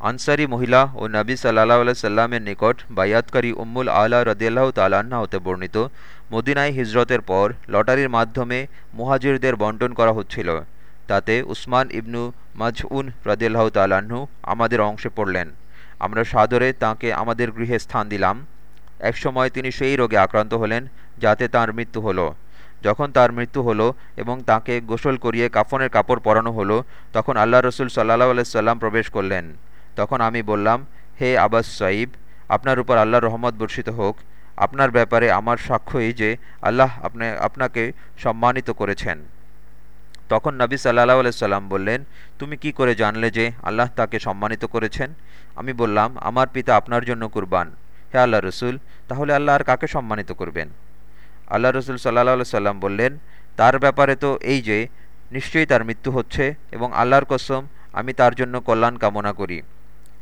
আনসারি মহিলা ও নবী সাল্লাহ সাল্লামের নিকট বায়াতকারী উম্মুল আলা রদিয়াল্লাহ তালান্না হতে বর্ণিত মদিনায় হিজরতের পর লটারির মাধ্যমে মুহাজিরদের বন্টন করা হচ্ছিল। তাতে উসমান ইবনু মাজউন রদিয়াল্লাহ তাল্লাহ্ন আমাদের অংশে পড়লেন। আমরা সাদরে তাকে আমাদের গৃহে স্থান দিলাম। একসময় তিনি সেই রোগে আক্রান্ত হলেন যাতে তার মৃত্যু হলো। যখন তার মৃত্যু হলো এবং তাকে গোসল করিয়ে কাফনের কাপড় পরানো হলো, তখন আল্লাহ রসুল সাল্লাহ আলাইসাল্লাম প্রবেশ করলেন। তখন আমি বললাম, হে আবাস সাইব, আপনার উপর আল্লাহর রহমত বর্ষিত হোক। আপনার ব্যাপারে আমার সাক্ষ্যই যে আল্লাহ আপনি, আপনাকে সম্মানিত করেছেন। তখন নবী সাল্লাহ সাল্লাম বললেন, তুমি কি করে জানলে যে আল্লাহ তাকে সম্মানিত করেছেন? আমি বললাম, আমার পিতা আপনার জন্য কুরবান। হে আল্লাহ রসুল, তাহলে আল্লাহ আর কাকে সম্মানিত করবেন? আল্লাহ রসুল সাল্লাহ সাল্লাম বললেন, তার ব্যাপারে তো এই যে, নিশ্চয়ই তার মৃত্যু হচ্ছে এবং আল্লাহর কসম, আমি তার জন্য কল্যাণ কামনা করি।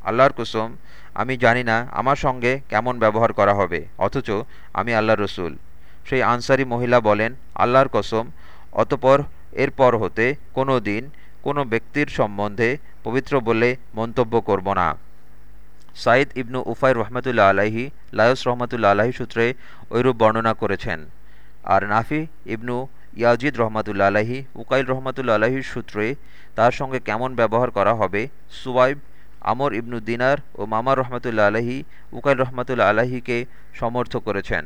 আল্লাহর কসম, আমি জানি না আমার সঙ্গে কেমন ব্যবহার করা হবে, অথচ আমি আল্লাহ রসুল। সেই আনসারি মহিলা বলেন, আল্লাহর কসম, অতপর এরপর হতে কোনো দিন কোনো ব্যক্তির সম্বন্ধে পবিত্র বলে মন্তব্য করব না। সাইদ ইবনু উফাই রহমতুল্লা আলাহি লায়স রহমতুল্লা আলাহি সূত্রে ঐরূপ বর্ণনা করেছেন। আর নাফি ইবনু ইয়াজিদ রহমতুল্লা আলাহি উকাইল রহমতুল্লা আলাহির সূত্রে তার সঙ্গে কেমন ব্যবহার করা হবে, সুয়াইব আমর ইবনু দিনার ও মামা রহমতুল্লা আলহি উকাইল রহমতুল্লা আলাহিকে সমর্থ করেছেন।